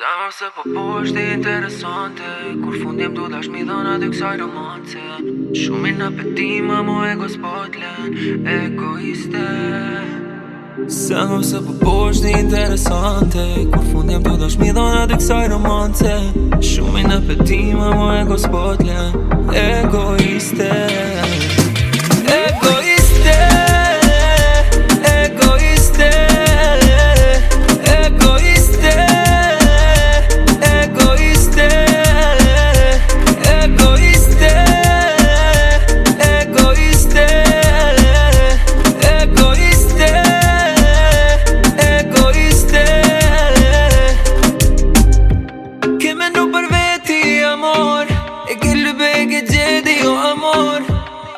Dama se po po është interesante Kur fundim du dash mi dhona dhe kësaj romance Shumin në petima mo ego spotlen Egoiste Sama se po po është interesante Kur fundim du dash mi dhona dhe kësaj romance Shumin në petima mo ego spotlen Egoiste Egoiste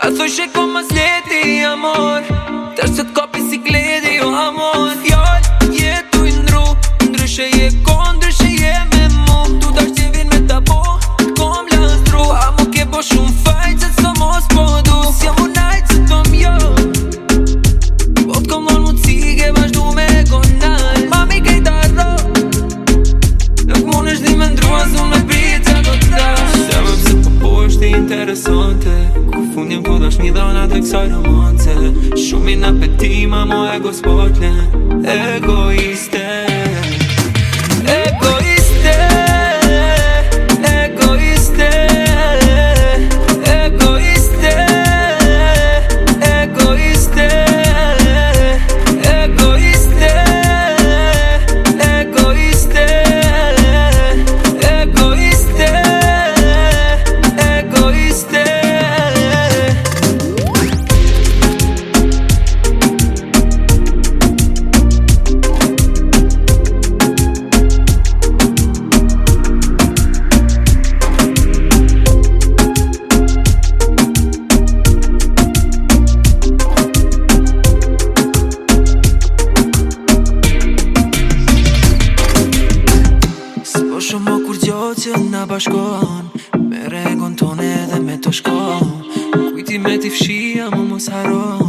A thuj që ko më sleti, amor Tërë se t'kopi si kledi, jo amor Fjall, jetu i ndru Ndryshe je kon, ndryshe je me mu Tu t'a që vin me t'a po, t'kom lëndru A mu ke bo shumë fajt që t'so mos po du Si jam unajt që t'kom jo Po t'kom lon mu t'sige, vazhdu me gonal Mami kej t'arro Nuk mu nësht di me ndru, a zun me pritë që t'o t'la Se më pëse po po është interesante fundim ku dosh një dhona të kësaj romance Shumë i petima mo ego sportle Egoiste shumë o kur gjocën në bashkon Me regon tone dhe me të shkon Kujti me t'i fshia mu mos haron